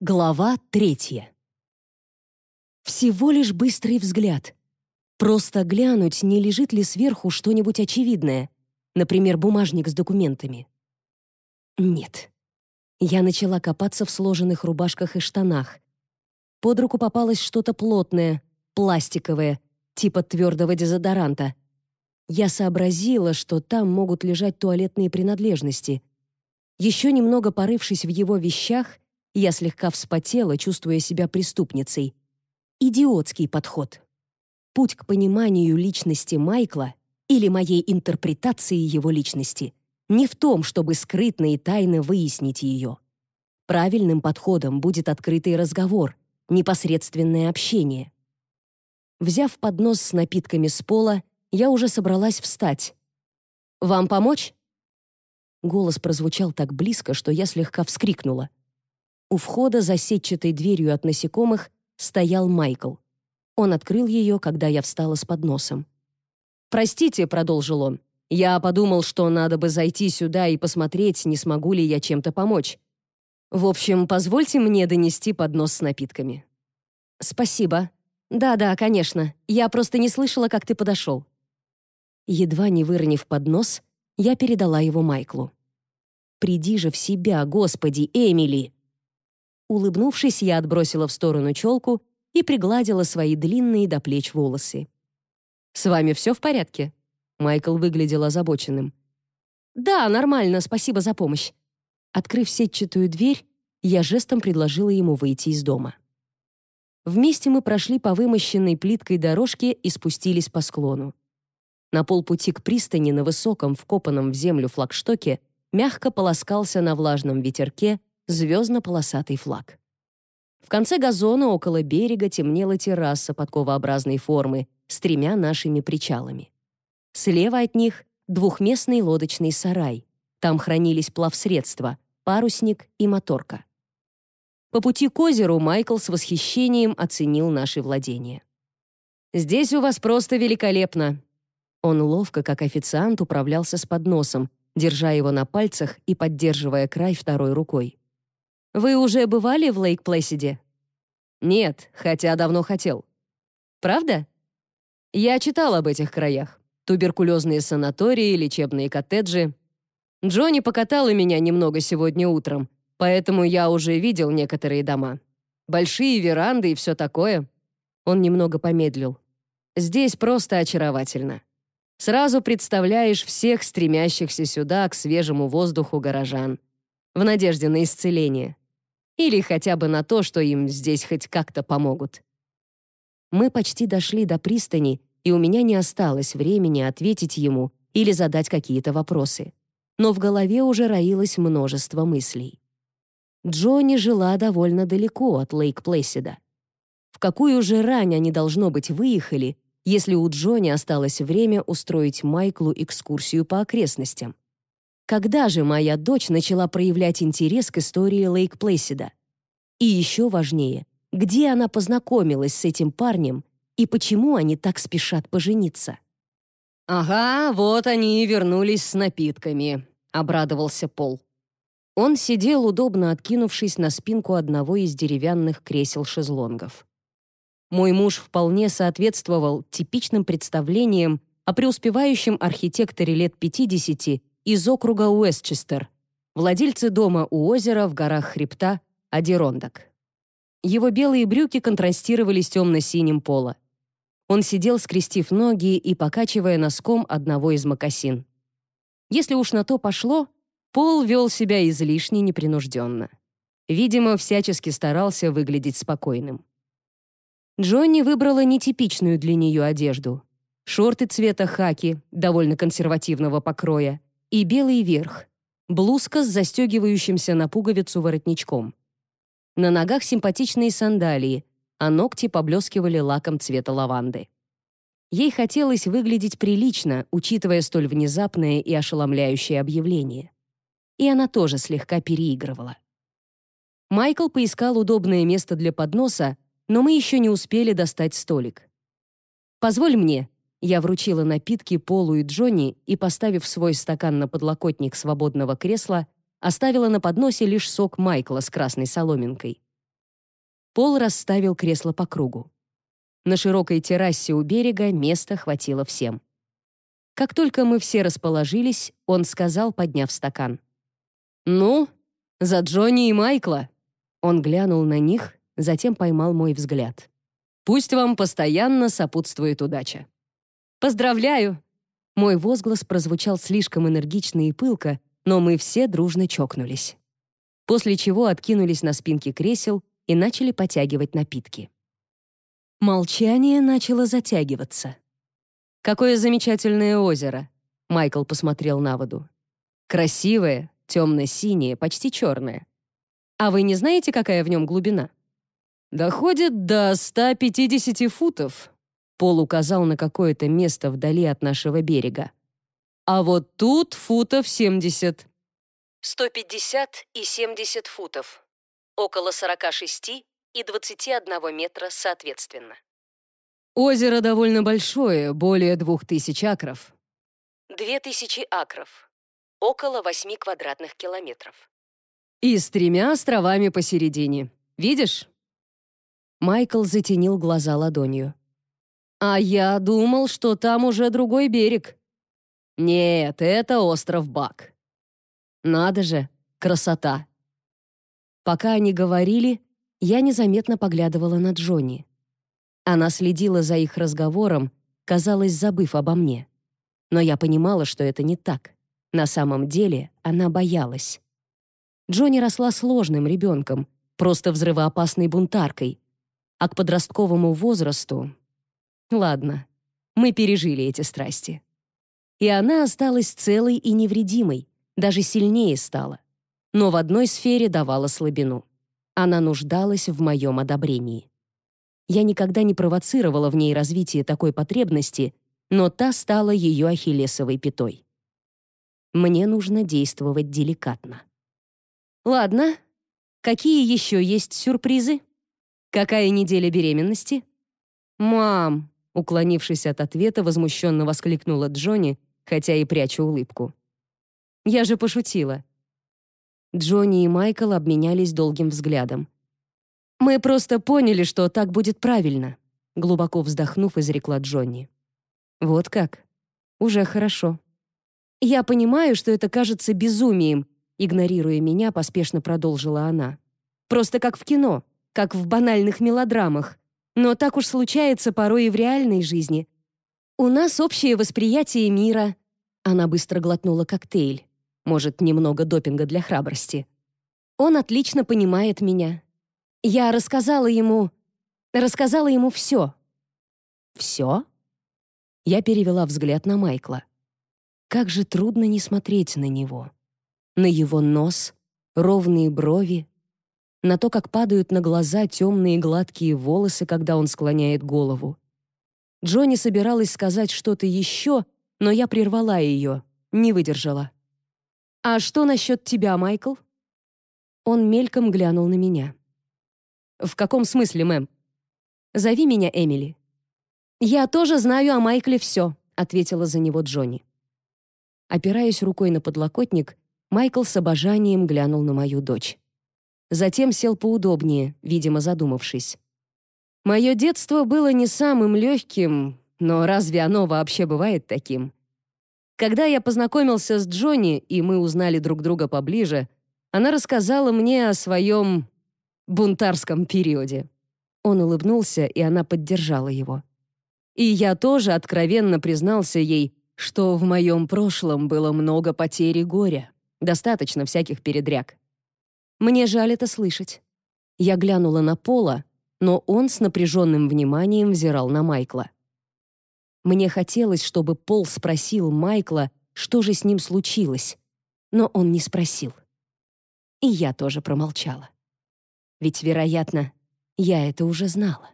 Глава третья. Всего лишь быстрый взгляд. Просто глянуть, не лежит ли сверху что-нибудь очевидное, например, бумажник с документами. Нет. Я начала копаться в сложенных рубашках и штанах. Под руку попалось что-то плотное, пластиковое, типа твердого дезодоранта. Я сообразила, что там могут лежать туалетные принадлежности. Еще немного порывшись в его вещах, я слегка вспотела, чувствуя себя преступницей. Идиотский подход. Путь к пониманию личности Майкла или моей интерпретации его личности не в том, чтобы скрытно и тайно выяснить ее. Правильным подходом будет открытый разговор, непосредственное общение. Взяв поднос с напитками с пола, я уже собралась встать. «Вам помочь?» Голос прозвучал так близко, что я слегка вскрикнула. У входа за сетчатой дверью от насекомых стоял Майкл. Он открыл ее, когда я встала с подносом. «Простите», — продолжил он, — «я подумал, что надо бы зайти сюда и посмотреть, не смогу ли я чем-то помочь. В общем, позвольте мне донести поднос с напитками». «Спасибо. Да-да, конечно. Я просто не слышала, как ты подошел». Едва не выронив поднос, я передала его Майклу. «Приди же в себя, Господи, Эмили!» Улыбнувшись, я отбросила в сторону челку и пригладила свои длинные до плеч волосы. «С вами все в порядке?» Майкл выглядел озабоченным. «Да, нормально, спасибо за помощь». Открыв сетчатую дверь, я жестом предложила ему выйти из дома. Вместе мы прошли по вымощенной плиткой дорожке и спустились по склону. На полпути к пристани на высоком, вкопанном в землю флагштоке мягко полоскался на влажном ветерке звездно-полосатый флаг. В конце газона около берега темнела терраса подковообразной формы с тремя нашими причалами. Слева от них двухместный лодочный сарай. Там хранились плавсредства, парусник и моторка. По пути к озеру Майкл с восхищением оценил наши владения. «Здесь у вас просто великолепно!» Он ловко, как официант, управлялся с подносом, держа его на пальцах и поддерживая край второй рукой. Вы уже бывали в Лейк-Плэсиде? Нет, хотя давно хотел. Правда? Я читал об этих краях. Туберкулезные санатории, лечебные коттеджи. Джонни покатала меня немного сегодня утром, поэтому я уже видел некоторые дома. Большие веранды и все такое. Он немного помедлил. Здесь просто очаровательно. Сразу представляешь всех стремящихся сюда к свежему воздуху горожан. В надежде на исцеление. Или хотя бы на то, что им здесь хоть как-то помогут. Мы почти дошли до пристани, и у меня не осталось времени ответить ему или задать какие-то вопросы. Но в голове уже роилось множество мыслей. Джонни жила довольно далеко от Лейк-Плэсида. В какую же рань они, должно быть, выехали, если у Джонни осталось время устроить Майклу экскурсию по окрестностям? Когда же моя дочь начала проявлять интерес к истории Лейк Плэсида? И еще важнее, где она познакомилась с этим парнем и почему они так спешат пожениться? «Ага, вот они и вернулись с напитками», — обрадовался Пол. Он сидел, удобно откинувшись на спинку одного из деревянных кресел-шезлонгов. Мой муж вполне соответствовал типичным представлениям о преуспевающем архитекторе лет 50 из округа Уэстчестер, владельцы дома у озера в горах хребта Адирондак. Его белые брюки контрастировали с темно-синим пола. Он сидел, скрестив ноги и покачивая носком одного из мокасин. Если уж на то пошло, Пол вел себя излишне непринужденно. Видимо, всячески старался выглядеть спокойным. Джонни выбрала нетипичную для нее одежду. Шорты цвета хаки, довольно консервативного покроя, и белый верх, блузка с застегивающимся на пуговицу воротничком. На ногах симпатичные сандалии, а ногти поблескивали лаком цвета лаванды. Ей хотелось выглядеть прилично, учитывая столь внезапное и ошеломляющее объявление. И она тоже слегка переигрывала. Майкл поискал удобное место для подноса, но мы еще не успели достать столик. «Позволь мне», я вручила напитки Полу и Джонни и, поставив свой стакан на подлокотник свободного кресла, оставила на подносе лишь сок Майкла с красной соломинкой. Пол расставил кресло по кругу. На широкой террасе у берега места хватило всем. Как только мы все расположились, он сказал, подняв стакан. «Ну, за Джонни и Майкла!» Он глянул на них, затем поймал мой взгляд. «Пусть вам постоянно сопутствует удача». «Поздравляю!» Мой возглас прозвучал слишком энергично и пылко, но мы все дружно чокнулись. После чего откинулись на спинки кресел и начали потягивать напитки. Молчание начало затягиваться. «Какое замечательное озеро!» Майкл посмотрел на воду. «Красивое, темно-синее, почти черное. А вы не знаете, какая в нем глубина?» «Доходит до 150 футов», — Пол указал на какое-то место вдали от нашего берега. «А вот тут футов 70». 150 и 70 футов. Около 46 и 21 метра соответственно. Озеро довольно большое, более двух тысяч акров. Две тысячи акров. Около восьми квадратных километров. И с тремя островами посередине. Видишь? Майкл затенил глаза ладонью. «А я думал, что там уже другой берег». «Нет, это остров Бак». «Надо же, красота!» Пока они говорили, я незаметно поглядывала на Джонни. Она следила за их разговором, казалось, забыв обо мне. Но я понимала, что это не так. На самом деле она боялась. Джонни росла сложным ребенком, просто взрывоопасной бунтаркой. А к подростковому возрасту... Ладно, мы пережили эти страсти. И она осталась целой и невредимой, даже сильнее стала. Но в одной сфере давала слабину. Она нуждалась в моем одобрении. Я никогда не провоцировала в ней развитие такой потребности, но та стала ее ахиллесовой пятой. Мне нужно действовать деликатно. Ладно, какие еще есть сюрпризы? Какая неделя беременности? Мам, уклонившись от ответа, возмущенно воскликнула Джонни, хотя и пряча улыбку. Я же пошутила. Джонни и Майкл обменялись долгим взглядом. «Мы просто поняли, что так будет правильно», глубоко вздохнув, изрекла Джонни. «Вот как? Уже хорошо». «Я понимаю, что это кажется безумием», игнорируя меня, поспешно продолжила она. «Просто как в кино, как в банальных мелодрамах. Но так уж случается порой и в реальной жизни. У нас общее восприятие мира». Она быстро глотнула коктейль. Может, немного допинга для храбрости. Он отлично понимает меня, я рассказала ему... Рассказала ему все. Все? Я перевела взгляд на Майкла. Как же трудно не смотреть на него. На его нос, ровные брови, на то, как падают на глаза темные гладкие волосы, когда он склоняет голову. Джонни собиралась сказать что-то еще, но я прервала ее, не выдержала. «А что насчет тебя, Майкл?» Он мельком глянул на меня. «В каком смысле, мэм?» «Зови меня Эмили». «Я тоже знаю о Майкле все», — ответила за него Джонни. Опираясь рукой на подлокотник, Майкл с обожанием глянул на мою дочь. Затем сел поудобнее, видимо, задумавшись. «Мое детство было не самым легким, но разве оно вообще бывает таким?» Когда я познакомился с Джонни, и мы узнали друг друга поближе, она рассказала мне о своем бунтарском периоде». Он улыбнулся, и она поддержала его. И я тоже откровенно признался ей, что в моем прошлом было много потерь и горя, достаточно всяких передряг. Мне жаль это слышать. Я глянула на Пола, но он с напряженным вниманием взирал на Майкла. Мне хотелось, чтобы Пол спросил Майкла, что же с ним случилось, но он не спросил. И я тоже промолчала. Ведь, вероятно, я это уже знала.